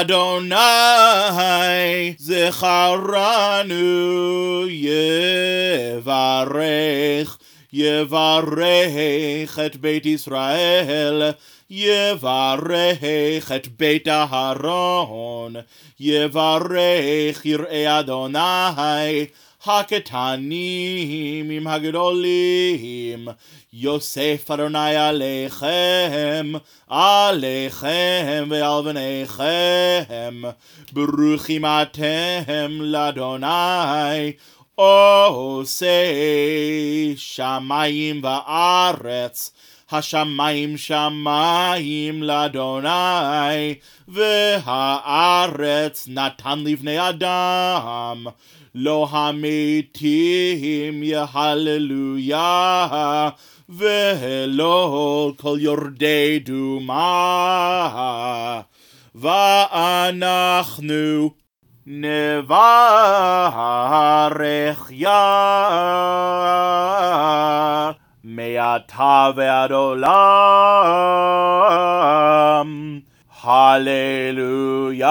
אדוני זכרנו יברך יברך את בית ישראל, יברך את בית אהרון, יברך יראי אדוני, הקטנים עם הגדולים, יוסף אדוני עליכם, עליכם ועל בניכם, ברוכים אתם לאדוני, עושה שמיים וארץ, השמיים שמיים לאדוני, והארץ נתן לבני אדם. לא המתים יהללויה, ולא כל יורדי דומה. ואנחנו נברך יה Olam. Hallelujah.